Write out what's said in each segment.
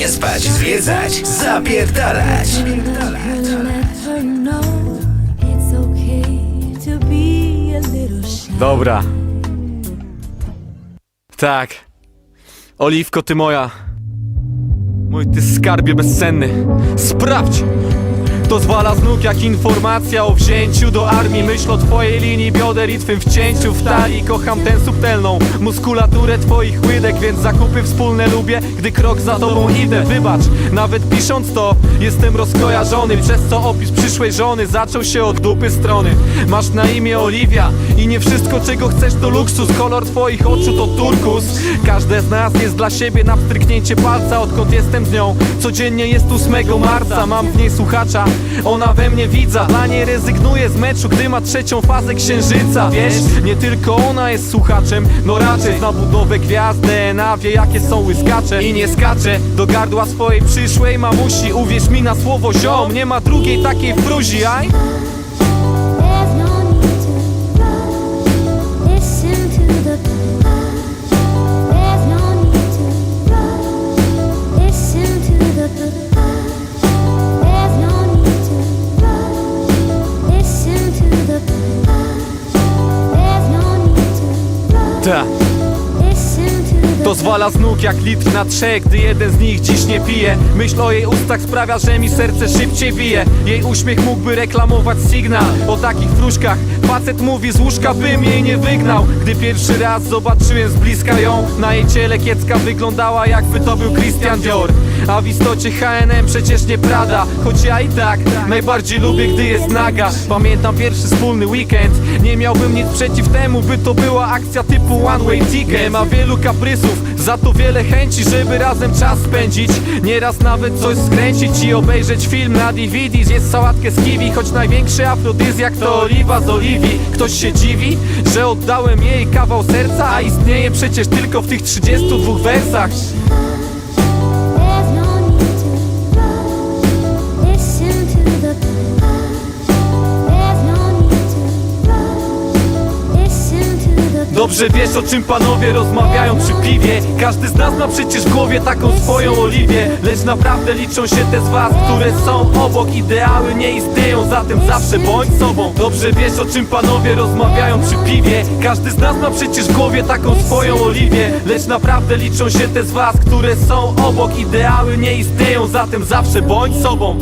Nie spać, zwiedzać, zapierdalać. Dobra. Tak. Oliwko, ty moja. Mój ty skarbie bezcenny. Sprawdź! To zwala z nóg jak informacja o wzięciu do armii. Myśl o twojej linii bioder i twym wcięciu w talii. Kocham tę subtelną muskulaturę twoich łydek Więc zakupy wspólne lubię, gdy krok za tobą idę. Wybacz, nawet pisząc to jestem rozkojarzony. Przez co opis przyszłej żony zaczął się od dupy strony. Masz na imię Oliwia i nie wszystko czego chcesz to luksus. Kolor twoich oczu to turkus. Każde z nas jest dla siebie na wstryknięcie palca Odkąd jestem z nią, codziennie jest 8 marca Mam w niej słuchacza, ona we mnie widza Dla niej rezygnuję z meczu, gdy ma trzecią fazę księżyca Wiesz, nie tylko ona jest słuchaczem No raczej zna budowę gwiazd DNA Wie jakie są łyskacze i nie skacze Do gardła swojej przyszłej mamusi Uwierz mi na słowo ziom, nie ma drugiej takiej fruzi, aj? Ta. To zwala z nóg jak litr na trzech, gdy jeden z nich dziś nie pije. Myśl o jej ustach sprawia, że mi serce szybciej bije. Jej uśmiech mógłby reklamować sygnał. O takich fruszkach facet mówi z łóżka, bym jej nie wygnał. Gdy pierwszy raz zobaczyłem z bliska ją Na jej ciele kiecka wyglądała jakby to był Christian Dior A w istocie H&M przecież nie Prada Choć ja i tak najbardziej lubię, gdy jest naga. Pamiętam pierwszy wspólny weekend Nie miałbym nic przeciw temu, by to była akcja typu one way ticket. Nie ma wielu kaprysów, za to wiele chęci, żeby razem czas spędzić. Nieraz nawet coś skręcić i obejrzeć film na DVD Zjeść sałatkę z kiwi, choć największy afrodyzjak to oliwa z oliwii Ktoś się dziwi, że oddałem jej kawał serca A istnieje przecież tylko w tych 32 wersach Dobrze wiesz o czym panowie rozmawiają przy piwie. Każdy z nas ma przecież w głowie taką swoją oliwię. Lecz naprawdę liczą się te z was, które są obok. Ideały nie istnieją, zatem zawsze bądź sobą. Dobrze wiesz o czym panowie rozmawiają przy piwie. Każdy z nas ma przecież w głowie taką swoją oliwię. Lecz naprawdę liczą się te z was, które są obok. Ideały nie istnieją, zatem zawsze bądź sobą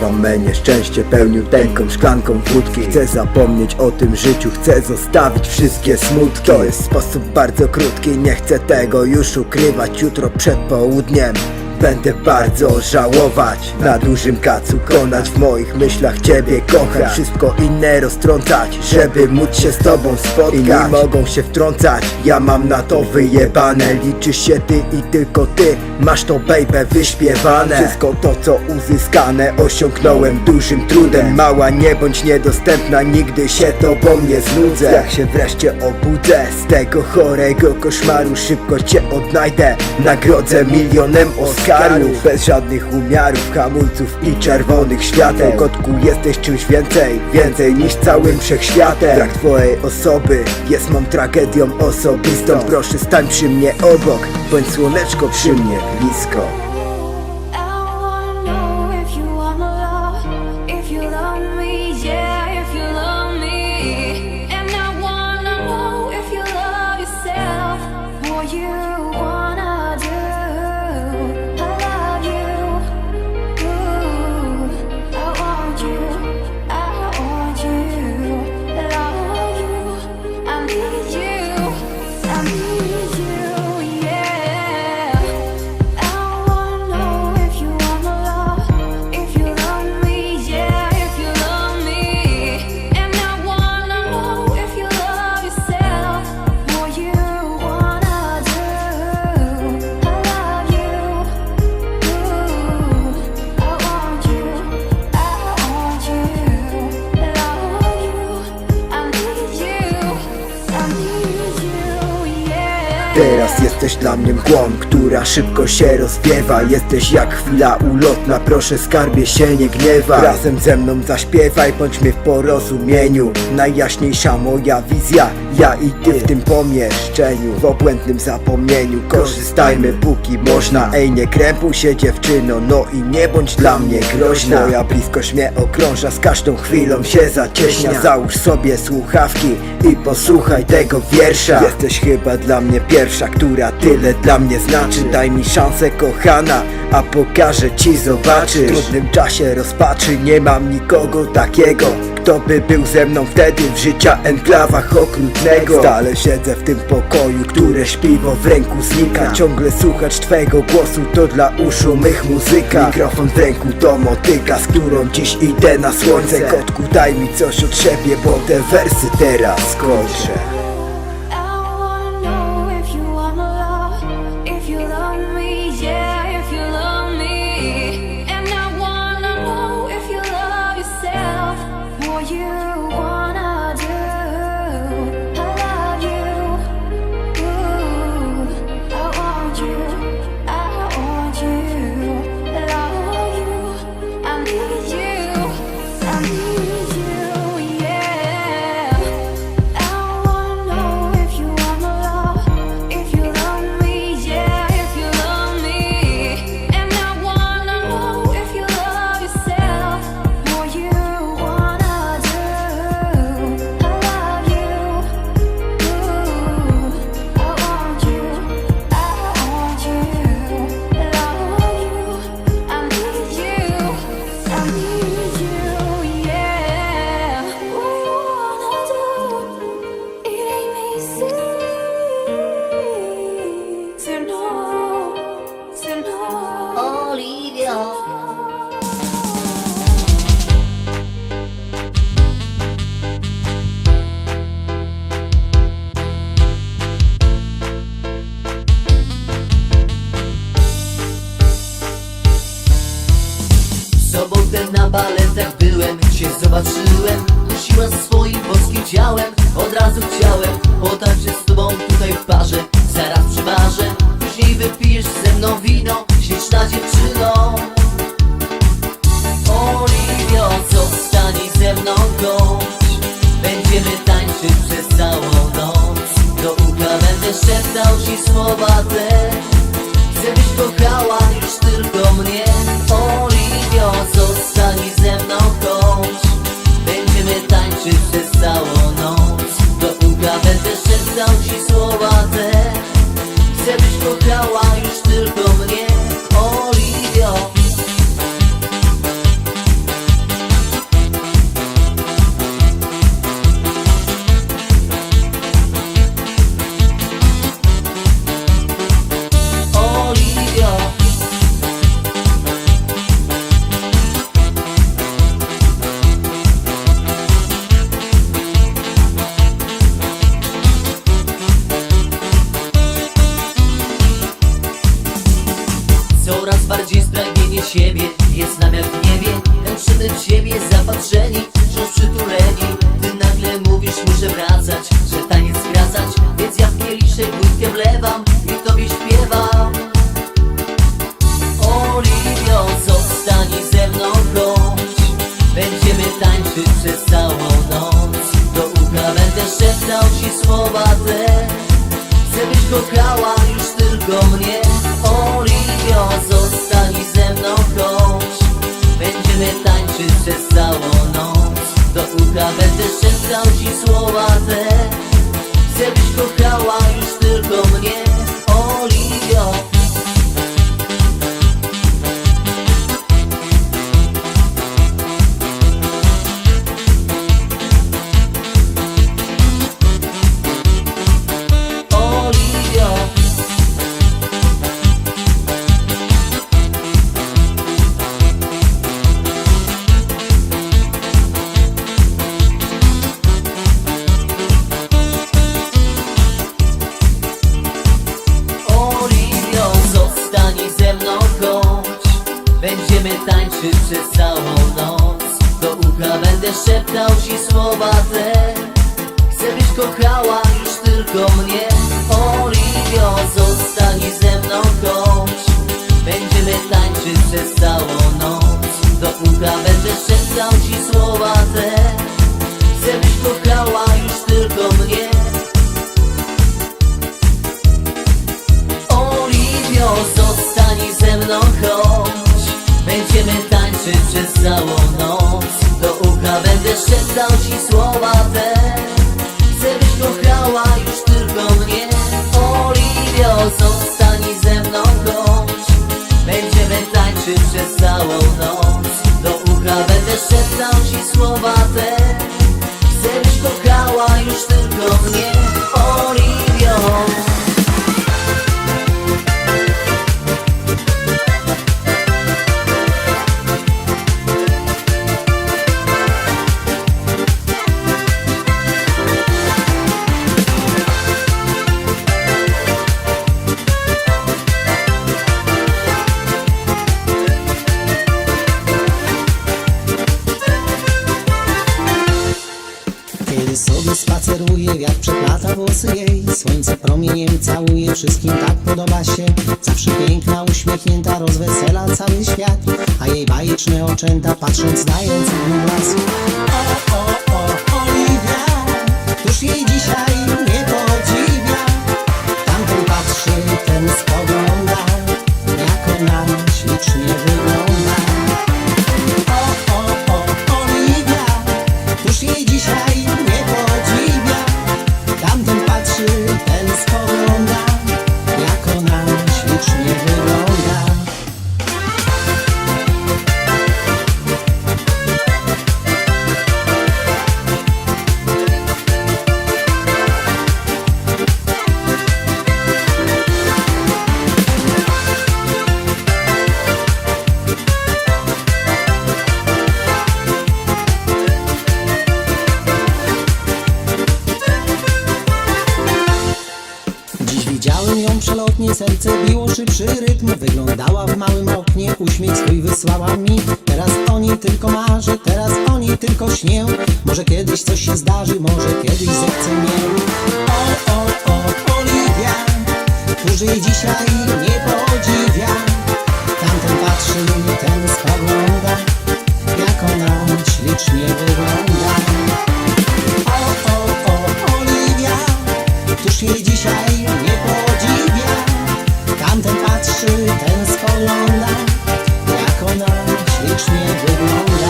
Zalewam me nieszczęście pełniuteńką szklanką wódki Chcę zapomnieć o tym życiu, chcę zostawić wszystkie smutki. To jest sposób bardzo krótki, nie chcę tego już ukrywać. Jutro przed południem Będę bardzo żałować Na dużym kacu konać W moich myślach ciebie kochać Wszystko inne roztrącać Żeby móc się z tobą spotkać. Inni mogą się wtrącać Ja mam na to wyjebane. Liczysz się ty i tylko ty Masz to baby wyśpiewane. Wszystko to co uzyskane Osiągnąłem dużym trudem. Mała nie bądź niedostępna Nigdy się tobą nie znudzę. Jak się wreszcie obudzę Z tego chorego koszmaru Szybko cię odnajdę. Nagrodzę milionem Oscara Bez żadnych umiarów, hamulców i czerwonych świateł. Kotku jesteś czymś więcej, więcej niż całym wszechświatem. Brak twojej osoby jest mą tragedią osobistą. Proszę stań przy mnie obok, bądź słoneczko przy mnie blisko dla mnie mgłą, która szybko się rozwiewa Jesteś jak chwila ulotna, proszę skarbie się nie gniewa Razem ze mną zaśpiewaj, bądźmy w porozumieniu. Najjaśniejsza moja wizja, ja i ty w tym pomieszczeniu. W obłędnym zapomnieniu, korzystajmy póki można. Ej nie krępuj się dziewczyno, no i nie bądź dla mnie groźna. Moja bliskość mnie okrąża, z każdą chwilą się zacieśnia. Załóż sobie słuchawki i posłuchaj tego wiersza. Jesteś chyba dla mnie pierwsza, która tyle dla mnie znaczy. Daj mi szansę kochana, a pokażę ci zobaczysz. W trudnym czasie rozpaczy nie mam nikogo takiego Kto by był ze mną wtedy w życia enklawach okrutnego. Stale siedzę w tym pokoju, które śpiwo w ręku znika. Ciągle słuchać twego głosu to dla uszu mych muzyka. Mikrofon w ręku to motyka, z którą dziś idę na słońce. Kotku daj mi coś od siebie, bo te wersy teraz skończę sobotę na baletach byłem, cię zobaczyłem. Kusiła swoim boskim ciałem, od razu chciałem. Potańczyć z tobą tutaj w parze, zaraz przy barze Później wypijesz ze mną wino, śliczna dziewczyno Oliwio, zostań ze mną gość Będziemy tańczyć przez całą noc. Do ucha będę szeptał ci słowa te. Chcę byś kochała już tylko mnie. Oliwio, zostań ze mną chodź Będziemy tańczyć przez chodzi spragnienie siebie. Jest namiar w niebie, ten szczytem siebie zapatrzeni Wciąż przytuleni, ty nagle mówisz muszę wracać Że taniec wracać, więc ja w kieliszek łódkę wlewam I tobie śpiewam. Olivio, zostań ze mną proś Będziemy tańczyć przez całą noc. Do ucha będę szeptał ci słowa te. Chcę byś kochała już tylko mnie. Pozostań ze mną proś Będziemy tańczyć przez całą noc. Do ucha będę szeptał ci słowa te. Chcę byś kochała już tylko mnie Olivia kochała już tylko mnie. Oliwio, zostań ze mną chodź Będziemy tańczyć przez całą noc. Do ucha będę szeptał ci słowa te. Chcę byś kochała już tylko mnie. Oliwio, zostań ze mną chodź Będziemy tańczyć przez całą noc. Do ucha będę szeptał ci słowa te Zostań ze mną chodź Będziemy tańczyć przez całą noc. Do ucha będę szeptał ci słowa te. Chcę byś kochała już tylko mnie wszystkim tak podoba się. Zawsze piękna, uśmiechnięta, rozwesela cały świat. A jej bajeczne oczęta patrząc dają cudny blask O, o, wysłała mi. Teraz o niej tylko marzę, teraz o niej tylko śnię. Może kiedyś coś się zdarzy, może kiedyś zechce mnie O, o, o, Oliwia, jej dzisiaj ślicznie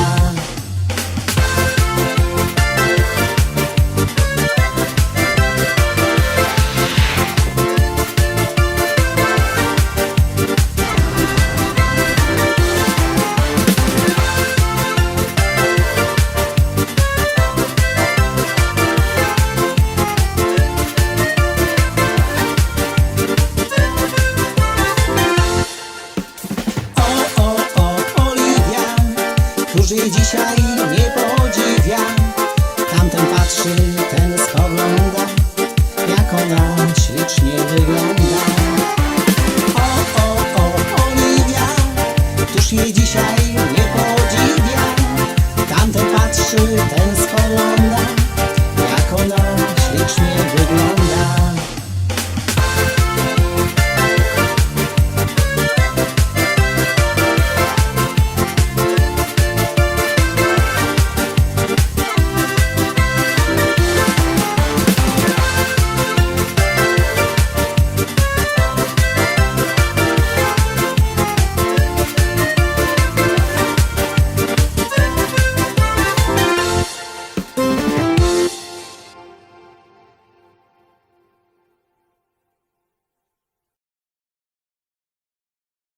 jej dzisiaj nie podziwia Tamten patrzy, ten spogląda, jak ona ślicznie wygląda. O, o, o, Oliwia, któż jej dzisiaj nie podziwia? Tamten patrzy, ten